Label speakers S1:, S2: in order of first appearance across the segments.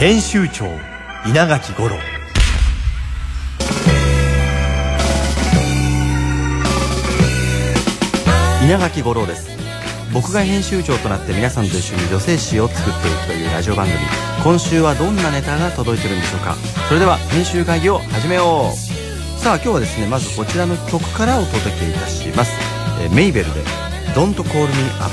S1: 編集長稲垣五郎。稲垣五郎です。僕が編集長となって皆さんと一緒に女性誌を作っていくというラジオ番組。今週はどんなネタが届いてるんでしょうか。それでは編集会議を始めよう。さあ今日はですねまずこちらの曲からお届けいたします、えーメイベルで「Don't Call Me Up」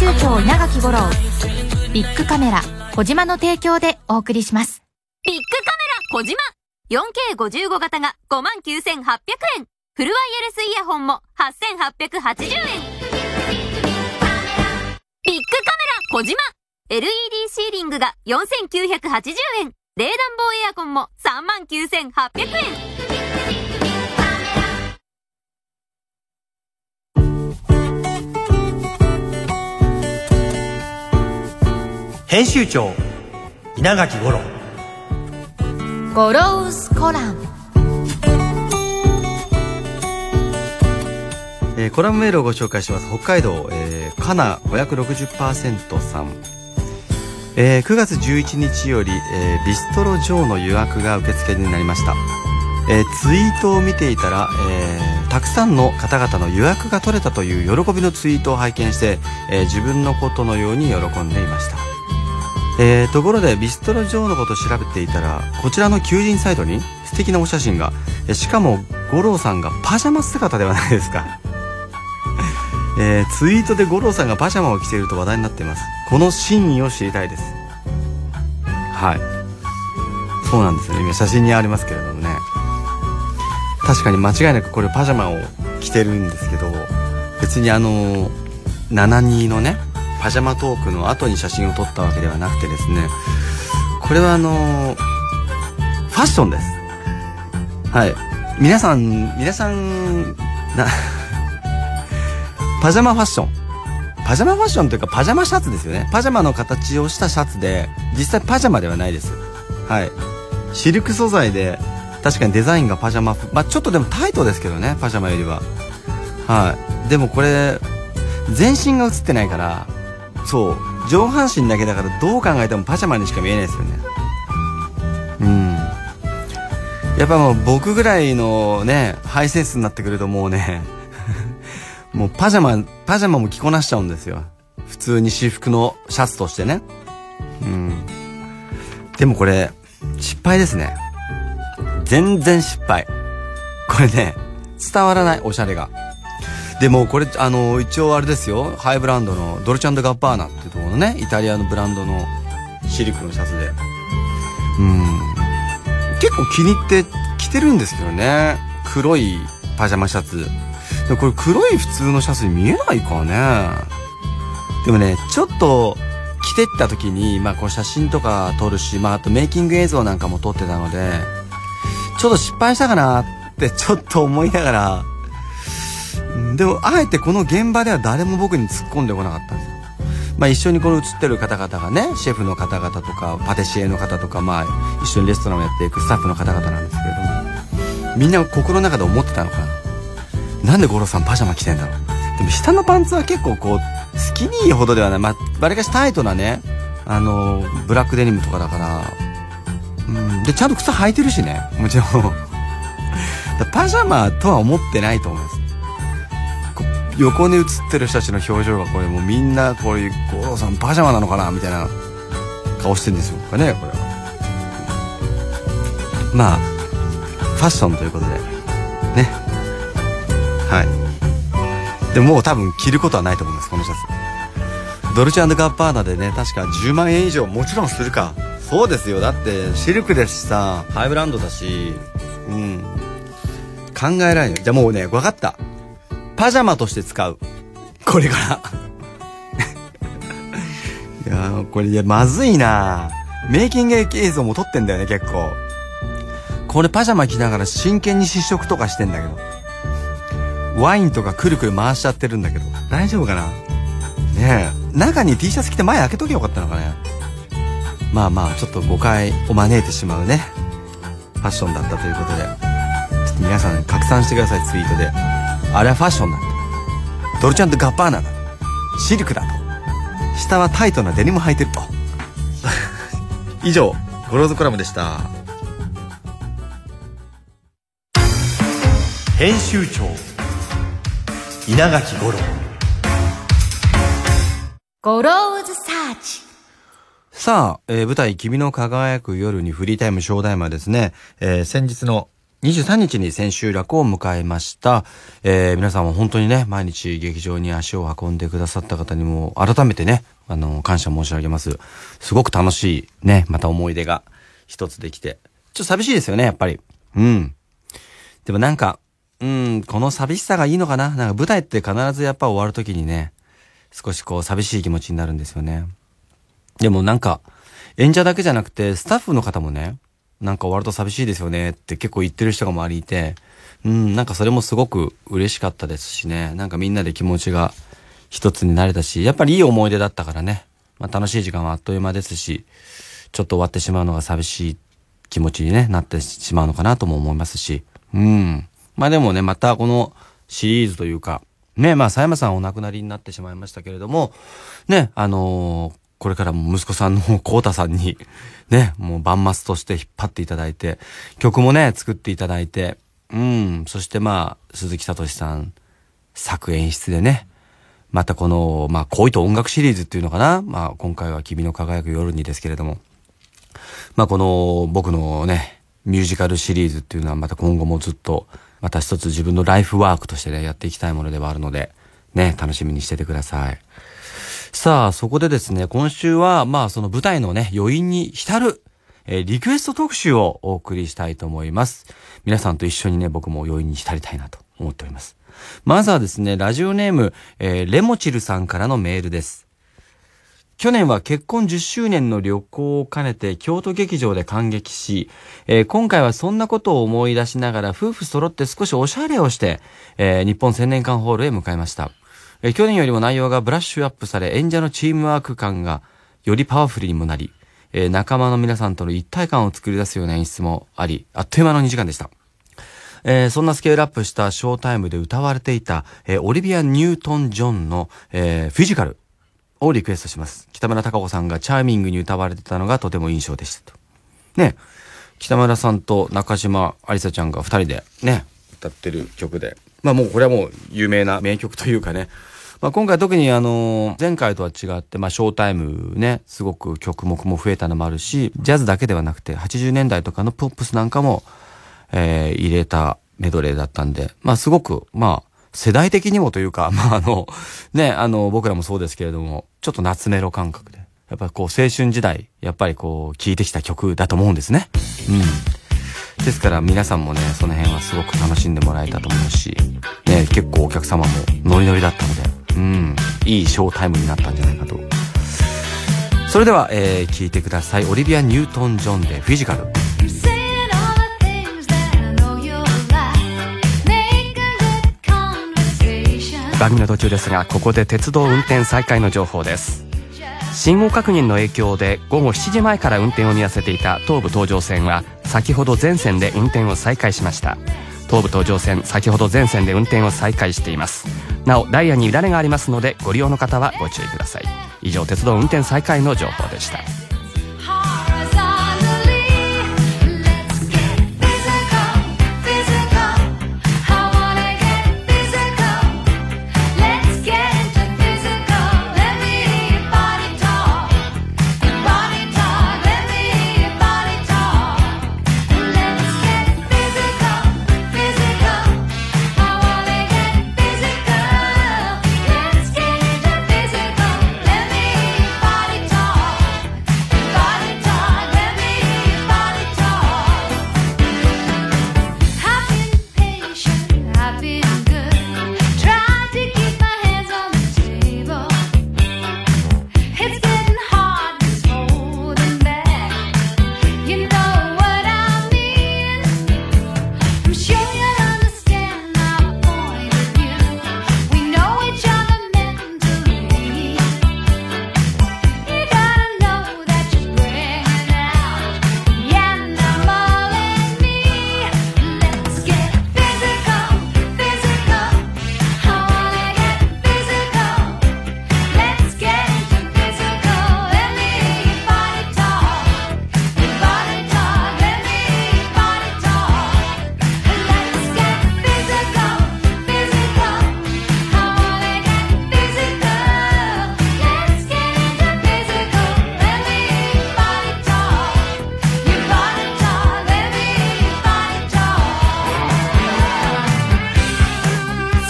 S2: 集長稲垣吾郎。ビッグカメラ小島の提供でお送りします。
S3: ビッグカメラ小島。4K55 型が59,800円。フルワイヤレスイヤホンも8,880円。ビッグカメラ小島。LED シーリングが4,980円。冷暖房エアコンも39,800円。
S1: 編集長稲垣五郎。
S2: ゴロウスコラム。
S1: えーコラムメールをご紹介します。北海道、えー、カナ560%さん、えー9月11日より、えービストロジョーの予約が受付になりました、えーツイートを見ていたら、えーたくさんの方々の予約が取れたという喜びのツイートを拝見して、えー自分のことのように喜んでいましたえーところでビストロジョーのことを調べていたらこちらの求人サイトに素敵なお写真がえしかも五郎さんがパジャマ姿ではないですか。えーツイートで五郎さんがパジャマを着ていると話題になっています。この真意を知りたいです。はい。そうなんですよ。ね今写真にありますけれどもね。確かに間違いなくこれパジャマを着てるんですけど別にあの72のねパジャマトークの後に写真を撮ったわけではなくてですねこれはあのファッションです。はい。皆さん皆さんなパジャマファッション。パジャマファッションというかパジャマシャツですよね。パジャマの形をしたシャツで実際パジャマではないです。はい。シルク素材で確かにデザインがパジャマまあちょっとでもタイトですけどねパジャマよりは。はい。でもこれ全身が映ってないからそう。上半身だけだからどう考えてもパジャマにしか見えないですよね。うん。やっぱもう僕ぐらいのねハイセンスになってくるともうね もうパジャマパジャマも着こなしちゃうんですよ。普通に私服のシャツとしてね。うん。でもこれ失敗ですね。全然失敗。これね伝わらないおしゃれが。でもこれあの一応あれですよ。ハイブランドのドルチャンドガッバーナっていうところのねイタリアのブランドのシルクのシャツで。うん。結構気に入って着てるんですけどね。黒いパジャマシャツ。でこれ黒い普通のシャツに見えないかね。でもねちょっと着てった時に、まあ、こう写真とか撮るし、まあ、あとメイキング映像なんかも撮ってたのでちょっと失敗したかなってちょっと思いながらでもあえてこの現場では誰も僕に突っ込んでこなかったんですよ。まあ、一緒にこの写ってる方々がねシェフの方々とかパティシエの方とか、まあ、一緒にレストランをやっていくスタッフの方々なんですけれどもみんな心の中で思ってたのかな。なんで五郎さんパジャマ着てんだろう。でも下のパンツは結構こうスキニーほどではない。まあわりかしタイトなねあのブラックデニムとかだから。うんでちゃんと靴履いてるしね。もちろん。パジャマとは思ってないと思います。横に写ってる人たちの表情がこれもうみんなこういう五郎さんパジャマなのかなみたいな顔してるんですよ。かねこれは。まあファッションということで。ね。はい。でももう多分着ることはないと思いますこのシャツ。ドルチェガッバーナでね確か10万円以上もちろんするか。そうですよ。だってシルクですしさ。ハイブランドだし。うん。考えられない。じゃあもうね分かったパジャマとして使う。これからいやこれ、いや、まずいなメイキング映像も撮ってんだよね、結構。これパジャマ着ながら真剣に試食とかしてんだけど。ワインとかくるくる回しちゃってるんだけど。大丈夫かな？ねえ。中に T シャツ着て前開けとけばよかったのかね？まあまあ、ちょっと誤解を招いてしまうね。ファッションだったということで。ちょっと皆さん拡散してください、ツイートで。あれはファッションなんだ。ドルチャンとガッバーナだ。シルクだと。下はタイトなデニム履いてる。と 以上 Goro's Column でした。
S4: 編集長稲垣五郎。
S2: Goro's Search。
S1: さあ、えー、舞台君の輝く夜に Free Time Show Time はですね、えー、先日の23日に千秋楽を迎えました。えー、皆さんも本当にね、毎日劇場に足を運んでくださった方にも、改めてね、あの、感謝申し上げます。すごく楽しい、ね、また思い出が一つできて。ちょっと寂しいですよね、やっぱり。うん。でもなんか、うん、この寂しさがいいのかな？なんか舞台って必ずやっぱ終わる時にね、少しこう寂しい気持ちになるんですよね。でもなんか、演者だけじゃなくて、スタッフの方もね、なんか終わると寂しいですよねって結構言ってる人が周りいて、うん、なんかそれもすごく嬉しかったですしね、なんかみんなで気持ちが一つになれたし、やっぱりいい思い出だったからね、まあ楽しい時間はあっという間ですし、ちょっと終わってしまうのが寂しい気持ちにね、なってしまうのかなとも思いますし、うん。まあでもね、またこのシリーズというか、ね、まあ、佐山さんお亡くなりになってしまいましたけれども、ね、あのー、これからも息子さんのコータさんに、ね、もうバンマスとして引っ張っていただいて、曲もね、作っていただいて、うん、そしてまあ、鈴木聡さん、作演出でね、またこの、まあ、恋と音楽シリーズっていうのかなまあ、今回は君の輝く夜にですけれども、まあ、この僕のね、ミュージカルシリーズっていうのはまた今後もずっと、また一つ自分のライフワークとしてね、やっていきたいものではあるので、ね、楽しみにしててください。さあ、そこでですね、今週は、まあ、その舞台のね、余韻に浸る、えー、リクエスト特集をお送りしたいと思います。皆さんと一緒にね、僕も余韻に浸りたいなと思っております。まずはですね、ラジオネーム、えー、レモチルさんからのメールです。去年は結婚10周年の旅行を兼ねて京都劇場で感激し、えー、今回はそんなことを思い出しながら夫婦揃って少しおしゃれをして、えー、日本千年館ホールへ向かいました。え去年よりも内容がブラッシュアップされ、演者のチームワーク感がよりパワフルにもなり、え、仲間の皆さんとの一体感を作り出すような演出もあり、あっという間の2時間でした。えー、そんなスケールアップしたショータイムで歌われていた、えー、オリビア・ニュートン・ジョンの、えー、フィジカルをリクエストします。北村隆子さんがチャーミングに歌われてたのがとても印象でしたと。ね、北村さんと中島ありさちゃんが二人でね、歌ってる曲で。まあもうこれはもう有名な名曲というかね、まあ、今回特にあの、前回とは違って、まあ、ショータイムね、すごく曲目も増えたのもあるし、ジャズだけではなくて、80年代とかのポップスなんかも、えー、入れたメドレーだったんで、まあ、すごく、まあ、世代的にもというか、まあ、あの、ね、あの、僕らもそうですけれども、ちょっと夏メロ感覚で、やっぱこう、青春時代、やっぱりこう、聴いてきた曲だと思うんですね。うん。ですから皆さんもね、その辺はすごく楽しんでもらえたと思うし、ね、結構お客様もノリノリだったので、うん、いいショータイムになったんじゃないかと。それでは、えー、聞いてください。オリビア・ニュートン・ジョンでフィジカル。
S5: 番組の途中ですがここで鉄道運転再開の情報です信号確認の影響で午後7時前から運転を見合わせていた東武東上線は先ほど全線で運転を再開しました。東武東上線先ほど全線で運転を再開しています。なおダイヤに乱れがありますのでご利用の方はご注意ください。以上鉄道運転再開の情報でした。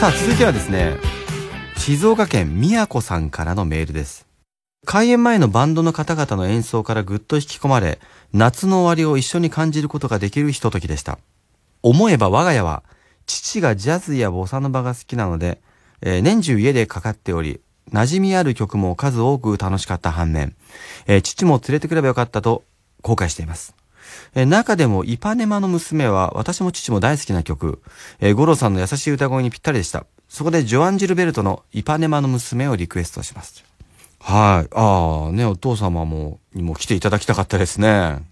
S1: さあ続いてはですね静岡県宮子さんからのメールです。開演前のバンドの方々の演奏からぐっと引き込まれ夏の終わりを一緒に感じることができるひとときでした。思えば我が家は父がジャズやボサノバが好きなので、えー年中家でかかっており馴染みある曲も数多く楽しかった反面、えー父も連れてくればよかったと後悔しています。え中でもイパネマの娘は私も父も大好きな曲、えー五郎さんの優しい歌声にぴったりでした。そこでジョアン・ジルベルトのイパネマの娘をリクエストします。はい。ああ、ね、お父様も、にも来ていただきたかったですね。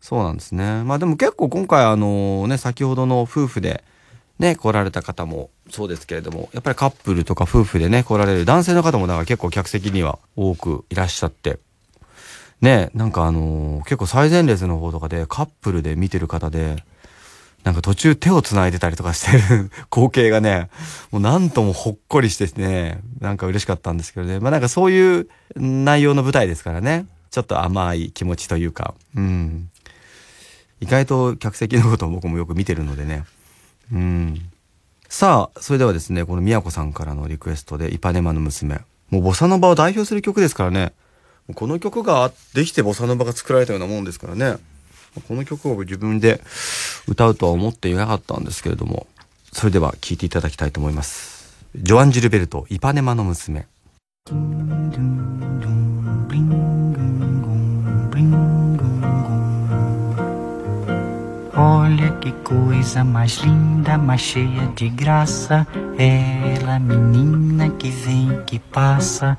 S1: そうなんですね。まあでも結構今回あのね、先ほどの夫婦でね、来られた方もそうですけれども、やっぱりカップルとか夫婦でね、来られる男性の方もだか結構客席には多くいらっしゃって、ね、なんかあのー結構最前列の方とかでカップルで見てる方で、なんか途中手を繋いでたりとかしてる 光景がね、もうなんともほっこりしててね、なんか嬉しかったんですけどね。まあなんかそういう内容の舞台ですからね。ちょっと甘い気持ちというか、うん。意外と客席のことを僕もよく見てるのでね。うん。さあ、それではですね、この宮子さんからのリクエストで、イパネマの娘。もうボサノバを代表する曲ですからね。この曲ができてボサノバが作られたようなもんですからね。この曲を自分で歌うとは思っていなかったんですけれども、それでは聴いていただきたいと思います。ジョアン・ジルベルト、イパネマの娘。
S6: Olha que coisa mais linda, mais cheia de graça. Ela, menina que vem, que passa,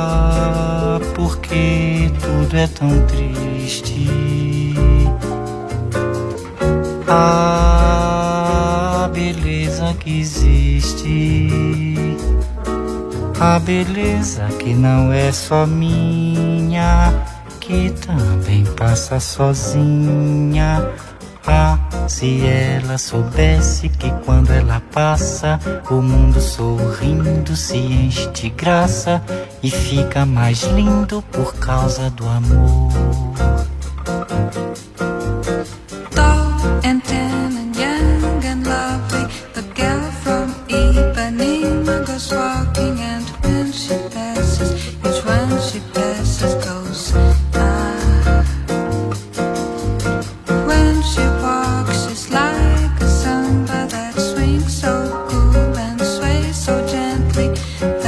S6: tudo é tão triste. Ah, beleza que existe. A beleza que não é só minha, que também passa sozinha. Ah, se ela soubesse que quando ela passa, o mundo sorrindo se enche de graça e fica mais lindo por causa do amor.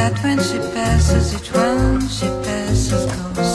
S7: that when she passes, each one she passes goes.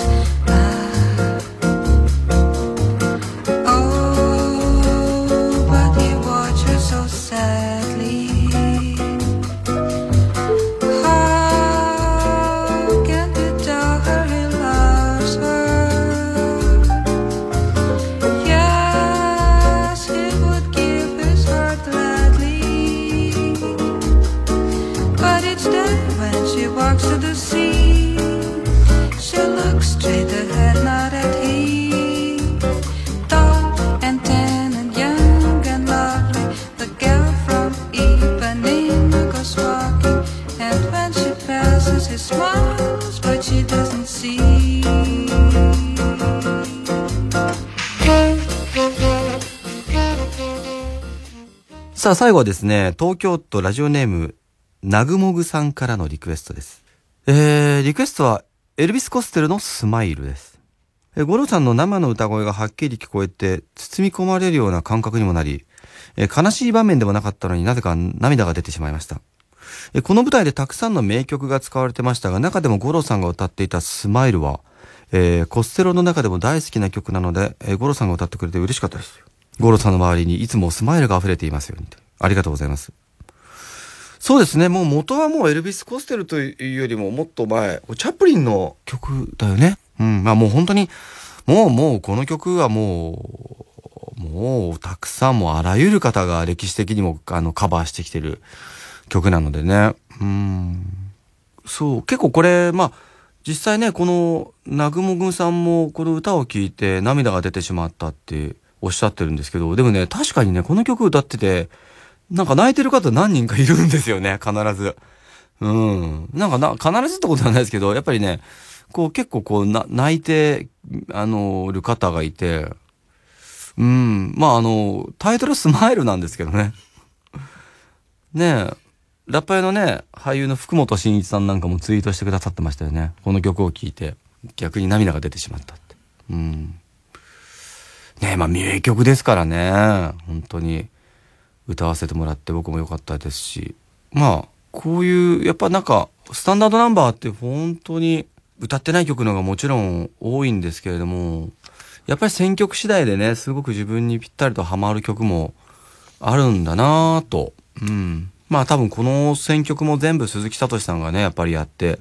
S1: さあ最後はですね、東京都ラジオネーム、なぐもぐさんからのリクエストです。えー、リクエストは、エルビス・コステルのスマイルです。えー、ゴロさんの生の歌声がはっきり聞こえて、包み込まれるような感覚にもなり、えー悲しい場面でもなかったのになぜか涙が出てしまいました。えーこの舞台でたくさんの名曲が使われてましたが、中でもゴロさんが歌っていたスマイルは、えーコステロの中でも大好きな曲なので、えーゴロさんが歌ってくれて嬉しかったです。ゴロさんの周りにいつもスマイルが溢れていますようにと。ありがとうございます。そうですね。もう元はもうエルビス・コステルというよりももっと前、チャップリンの曲だよね。うん。まあもう本当に、もうもうこの曲はもう、もうたくさんもあらゆる方が歴史的にもあのカバーしてきてる曲なのでね。うん。そう。結構これ、まあ、実際ね、この、南雲軍さんもこの歌を聴いて涙が出てしまったっておっしゃってるんですけど、でもね、確かにね、この曲歌ってて、なんか泣いてる方何人かいるんですよね、必ず。うん。なんかな、必ずってことはないですけど、やっぱりね、こう結構こうな、泣いて、あの、る方がいて、うん。まああの、タイトルスマイルなんですけどね。ねえ、ラッパーのね、俳優の福本慎一さんなんかもツイートしてくださってましたよね。この曲を聴いて、逆に涙が出てしまったって。うん。ねえ、まあ名曲ですからね。本当に。歌わせてもらって僕も良かったですし。まあ、こういう、やっぱなんか、スタンダードナンバーって本当に歌ってない曲のがもちろん多いんですけれども、やっぱり選曲次第でね、すごく自分にぴったりとハマる曲もあるんだなぁと。うん。まあ多分この選曲も全部鈴木聡さんがね、やっぱりやって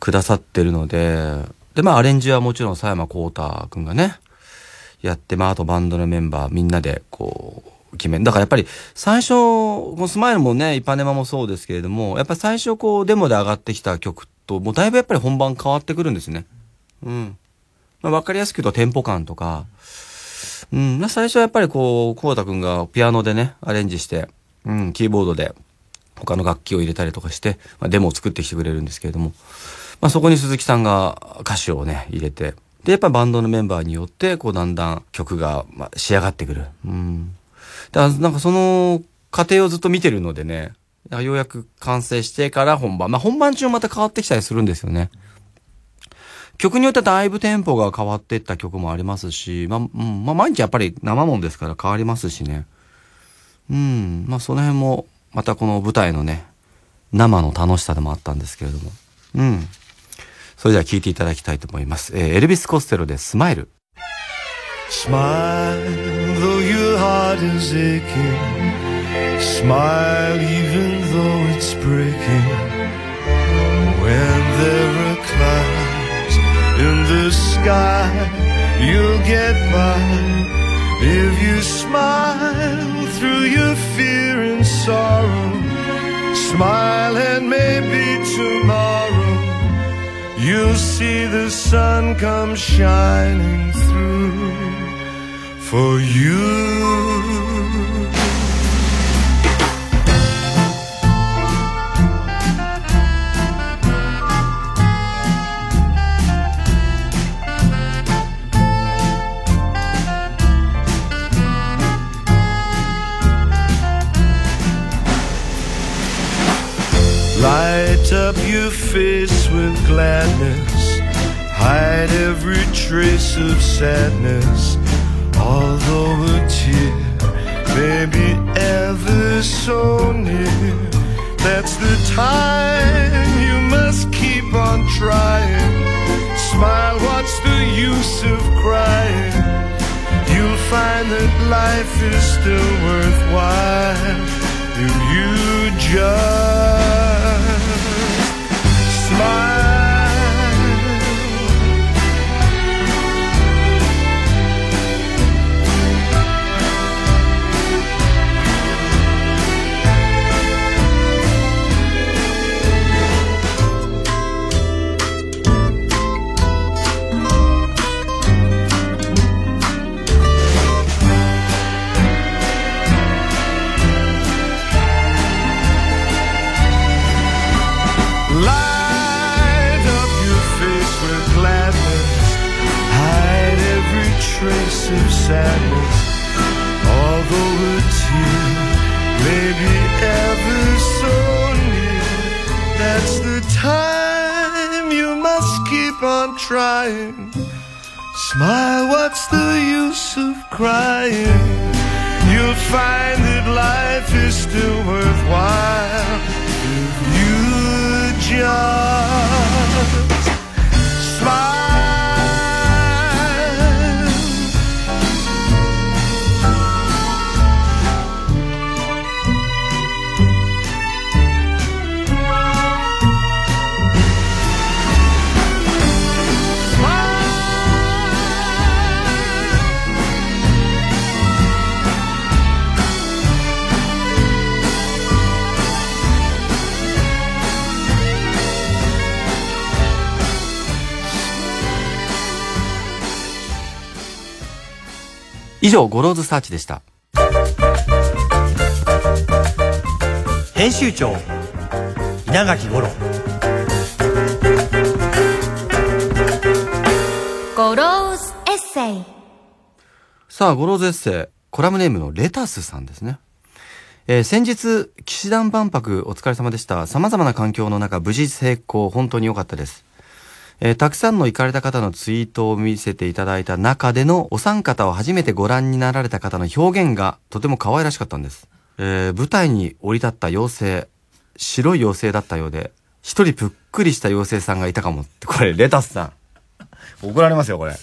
S1: くださってるので、でまあアレンジはもちろん佐山幸太くんがね、やって、まああとバンドのメンバーみんなでこう、決めだからやっぱり最初、このスマイルもね、イパネマもそうですけれども、やっぱ最初こうデモで上がってきた曲と、もうだいぶやっぱり本番変わってくるんですね。うん。まあわかりやすく言うとテンポ感とか、うん、まあ最初はやっぱりこう、こうたくんがピアノでね、アレンジして、うん、キーボードで他の楽器を入れたりとかして、まあ、デモを作ってきてくれるんですけれども、まあそこに鈴木さんが歌詞をね、入れて、で、やっぱバンドのメンバーによって、こうだんだん曲が、ま、仕上がってくる。うん。だからなんかその過程をずっと見てるのでね、ようやく完成してから本番。まあ本番中また変わってきたりするんですよね。曲によってはだいぶテンポが変わっていった曲もありますし、まあ、うん、まあ毎日やっぱり生もんですから変わりますしね。うん、まあその辺も、またこの舞台のね、生の楽しさでもあったんですけれども。うん。それでは聴いていただきたいと思います。えーエルビス・コステロでスマイル。
S8: Smile, though your heart is aching. Smile, even though it's breaking. When there are clouds in the sky, you'll get by. If you smile through your fear and sorrow, smile and maybe tomorrow you'll see the sun come shining through for you. Up your face with gladness. Hide every trace of sadness. Although a tear may be ever so near, that's the time you must keep on trying. Smile, what's the use of crying? You'll find that life is still worthwhile if you just
S1: 上、ゴローズサーチでした。
S4: 編集長稲垣吾郎
S2: ゴローズエッセイ
S1: さあ、ゴローズエッセイ、コラムネームのレタスさんですね。えー先日、氣志團万博お疲れ様でした。様々な環境の中、無事成功、本当に良かったです。えーたくさんの行かれた方のツイートを見せていただいた中でのお三方を初めてご覧になられた方の表現がとても可愛らしかったんです。えー舞台に降り立った妖精、白い妖精だったようで、一人ぷっくりした妖精さんがいたかもって、これ、レタスさん。怒られますよ、これ。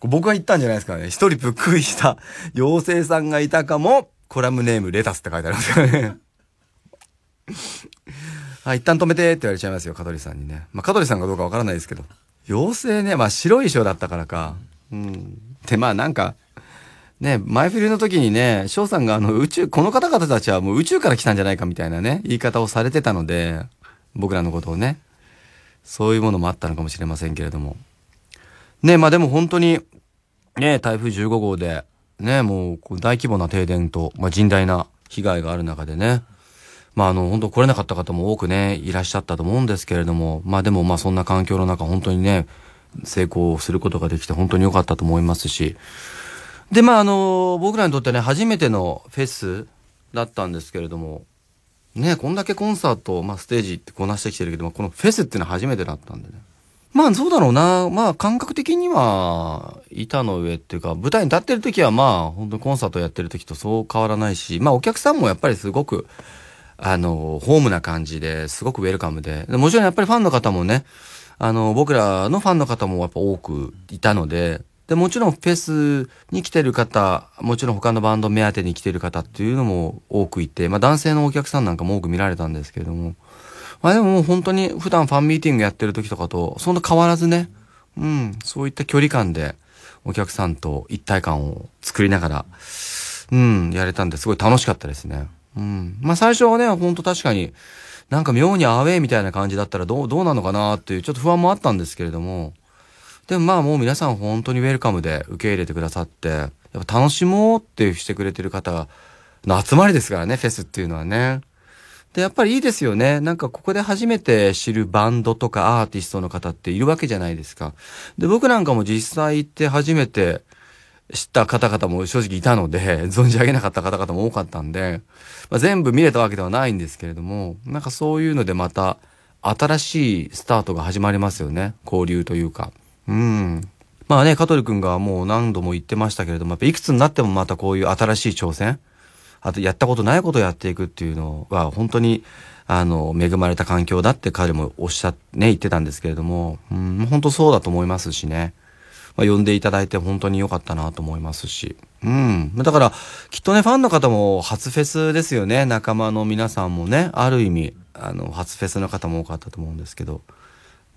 S1: 僕が言ったんじゃないですかね。一人ぷっくりした妖精さんがいたかも、コラムネームレタスって書いてありますからね。はい、一旦止めてって言われちゃいますよ、香取さんにね。まあ、香取さんかどうかわからないですけど。妖精ね、まあ、白い衣装だったからか。うん。で、まあ、なんか、ね、前振りの時にね、翔さんがあの宇宙、この方々たちはもう宇宙から来たんじゃないかみたいなね、言い方をされてたので、僕らのことをね。そういうものもあったのかもしれませんけれども。ね、まあでも本当に、ね、台風15号で、ね、もう大規模な停電と、まあ甚大な被害がある中でね、まああの、本当来れなかった方も多くね、いらっしゃったと思うんですけれども、まあでもまあそんな環境の中本当にね、成功することができて本当に良かったと思いますし、で、まああの、僕らにとってね、初めてのフェスだったんですけれども、ね、こんだけコンサート、まあステージってこなしてきてるけども、このフェスっていうのは初めてだったんでね。まあそうだろうな。まあ感覚的には、板の上っていうか、舞台に立ってる時はまあ、本当にコンサートやってる時とそう変わらないし、まあお客さんもやっぱりすごく、あの、ホームな感じですごくウェルカムで。もちろんやっぱりファンの方もね、あの、僕らのファンの方もやっぱ多くいたので、で、もちろんフェスに来てる方、もちろん他のバンド目当てに来てる方っていうのも多くいて、まあ男性のお客さんなんかも多く見られたんですけれども、まあでももう本当に普段ファンミーティングやってる時とかと、そんな変わらずね、うん、そういった距離感でお客さんと一体感を作りながら、うん、やれたんですごい楽しかったですね。うん。まあ最初はね、ほんと確かに、なんか妙にアウェーみたいな感じだったらどう、どうなのかなっていうちょっと不安もあったんですけれども、でもまあもう皆さん本当にウェルカムで受け入れてくださって、やっぱ楽しもうってしてくれてる方の集まりですからね、フェスっていうのはね。で、やっぱりいいですよね。なんかここで初めて知るバンドとかアーティストの方っているわけじゃないですか。で、僕なんかも実際行って初めて知った方々も正直いたので、存じ上げなかった方々も多かったんで、まあ、全部見れたわけではないんですけれども、なんかそういうのでまた新しいスタートが始まりますよね。交流というか。うん。まあね、香取くんがもう何度も言ってましたけれども、やっぱいくつになってもまたこういう新しい挑戦、あとやったことないことをやっていくっていうのは本当にあの恵まれた環境だって彼もおっしゃってね言ってたんですけれども、うん、本当そうだと思いますしね。まあ、呼んでいただいて本当に良かったなと思いますし。うん。だから、きっとね、ファンの方も初フェスですよね。仲間の皆さんもね、ある意味、あの、初フェスの方も多かったと思うんですけど、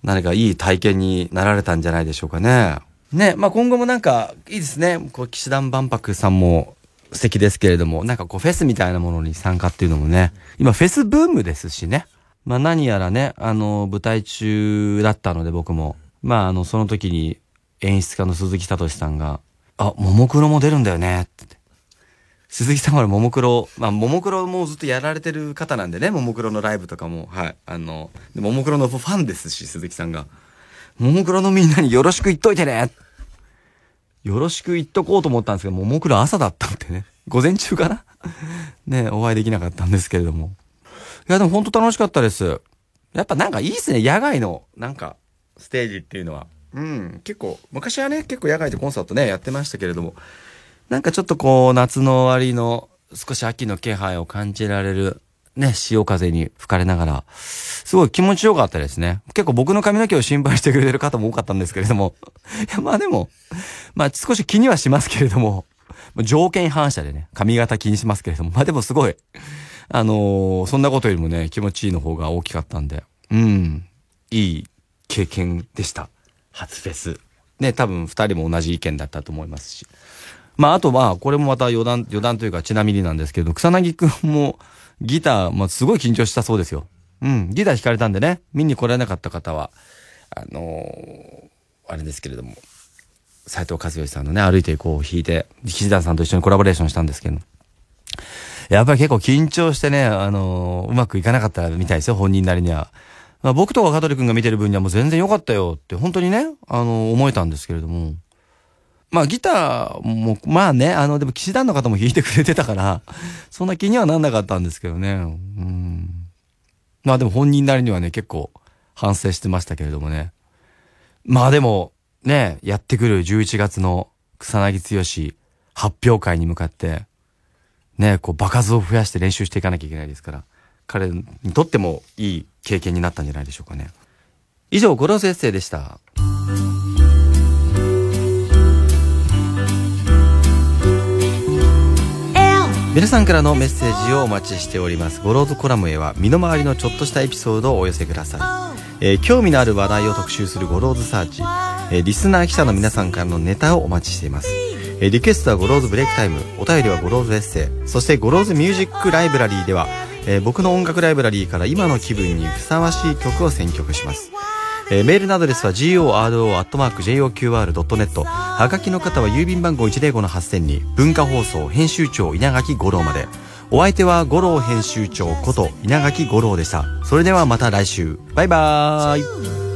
S1: 何かいい体験になられたんじゃないでしょうかね。ね、まあ今後もなんか、いいですね。こう、騎士団万博さんも素敵ですけれども、なんかこう、フェスみたいなものに参加っていうのもね、今フェスブームですしね。まあ何やらね、あの、舞台中だったので僕も、まああの、その時に演出家の鈴木聡さんが、あ、ももクロも出るんだよねって。鈴木さんはももクロ、まあ、ももクロもずっとやられてる方なんでね、ももクロのライブとかも、はい。あの、ももクロのファンですし、鈴木さんが。ももクロのみんなによろしく言っといてねよろしく言っとこうと思ったんですけど、ももクロ朝だったんでね。午前中かなね、お会いできなかったんですけれども。いや、でも本当楽しかったです。やっぱなんかいいっすね、野外の、なんか、ステージっていうのは。うん、結構、昔はね、結構野外でコンサートね、やってましたけれども、なんかちょっとこう、夏の終わりの少し秋の気配を感じられる、ね、潮風に吹かれながら、すごい気持ちよかったですね。結構僕の髪の毛を心配してくれてる方も多かったんですけれども、いや、まあでも、まあ少し気にはしますけれども、条件反射でね、髪型気にしますけれども、まあでもすごい、あのーそんなことよりもね、気持ちいいの方が大きかったんで、うん、いい経験でした。初フェス。ね、多分二人も同じ意見だったと思いますし。まあ、あとは、これもまた余談、余談というかちなみになんですけど、草薙くんもギター、まあ、すごい緊張したそうですよ。うん、ギター弾かれたんでね、見に来られなかった方は、あのーあれですけれども、斉藤和義さんのね、歩いていこうを弾いて、岸田さんと一緒にコラボレーションしたんですけど、やっぱり結構緊張してね、あのーうまくいかなかったみたいですよ、本人なりには。まあ、僕とか香取くんが見てる分にはもう全然良かったよって、本当にね、あの思えたんですけれども。まあ、ギターも、まあね、あの、でも騎士団の方も弾いてくれてたから、そんな気にはなんなかったんですけどね。うん。まあでも本人なりにはね、結構反省してましたけれどもね。まあでも、ね、やってくる11月の草彅剛発表会に向かって、ね、こう、場数を増やして練習していかなきゃいけないですから、彼にとってもいい経験になったんじゃないでしょうかね。以上、ゴローズエッセイでした。皆さんからのメッセージをお待ちしております。ゴローズコラムへは身の回りのちょっとしたエピソードをお寄せください。えー興味のある話題を特集するゴローズサーチ。えーリスナー記者の皆さんからのネタをお待ちしています。えーリクエストはゴローズブレイクタイム、お便りはゴローズエッセイ、そしてゴローズミュージックライブラリーでは、えー僕の音楽ライブラリーから今の気分にふさわしい曲を選曲します。えーメールのアドレスは goro.joqr.net はがきの方は郵便番号105-8000に文化放送編集長稲垣吾郎まで。お相手は吾郎編集長こと稲垣吾郎でした。それではまた来週。バイバーイ。